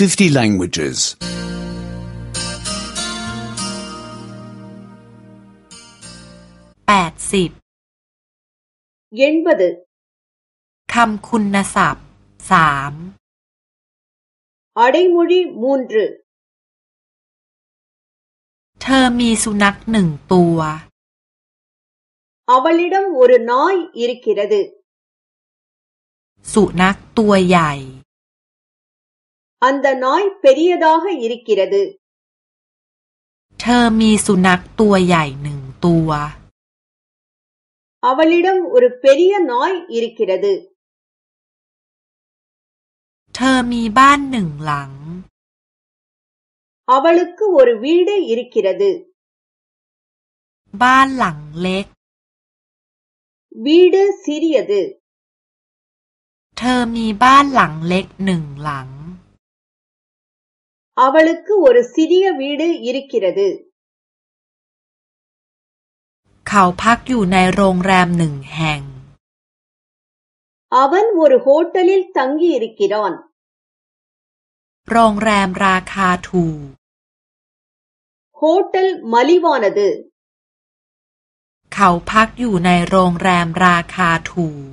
50 languages. 80ยินบดคำคุณศัพท์สามอะไรมูรีมูนร์เธอมีสุนัขหนึ่งตัว อวัลิดัมวรน้อยอิริกิระดสุนัขตัวใหญ่ அந்த நாய் பெரியதாக இருக்கிறது เธอมีสุนัขตัวใหญ่หนึ่งตัว அவளிடம் ஒரு பெரிய நாய் อ ர ริกิร ற த ுเธอมีบ้านหนึ่งหลัง அவளுக்கு ஒரு வீடு இ ர ுิ் க ி ற த ுบ้านหลังเล็ก வீடு சிறியது เธอมีบ้านหลังเล็กหนึ่งหลัง அவளுக்கு ஒரு சிறிய வீடு இருக்கிறது เขาพักอยู่ในโรงแรมหนึ่งแห่ง அவன் ஒரு ஹோட்டலில் தங்கி இருக்கிறான் โรงแรมราคาถูก ஹோட்டல் மலிவானது เขาพักอยู่ในโรงแรมราคาถูก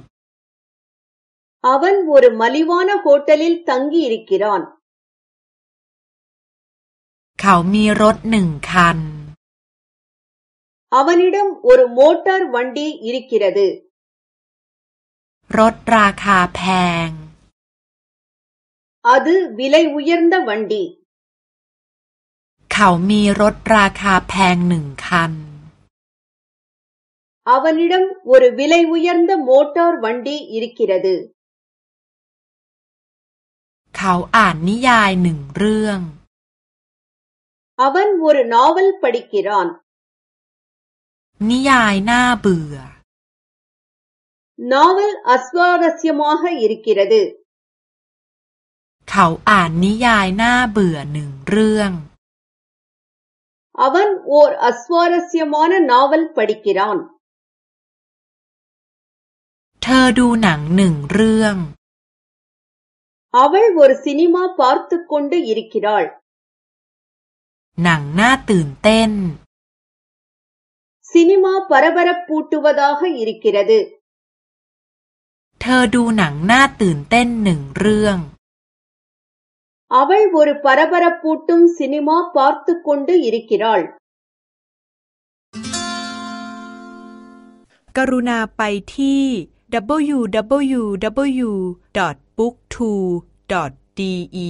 அவன் ஒரு மலிவான ஹோட்டலில் தங்கி இருக்கிறான் เขามีรถหนึ่งคัน அவனிடம் ஒரு மோட்டார் வண்டி இருக்கிறது รถราคาแพง அது விலை உயர்ந்த வண்டி เขามีรถราคาแพงหนึ่งคัน அவனிடம் ஒரு விலை உயர்ந்த மோட்டார் வண்டி இருக்கிறது เขาอ่านนิยายหนึ่งเรื่อง அவன் ஒரு நாவல் படிக்கிறான் நியாய் நா நாவல் அஸ்வாரஸ்யமாக இருக்கிறது เขาอ่านนิยายน่าเบื่อหนึ่งเรื่อง அவன் ஓர் அஸ்வாரஸ்யமான நாவல் படிக்கிறான் เธอดูหนังหนึ่งเรื่อง அவள் ஒரு சினிமா பார்த்துக் கொண்டு இருக்கிறாள் หนังน่าตื่นเต้นซีนีมาปาร์บาร์ปูตุวดาห์ใอิริกิระดเธอดูหนังน่าตื่นเต้นหนึ่งเรื่องอาไว้บริปาร์บาร์ปูตุมซีนีมาปาร์ตุคุนด์อิริกิรอลกรุณาไปที่ w w w b o o k t o d e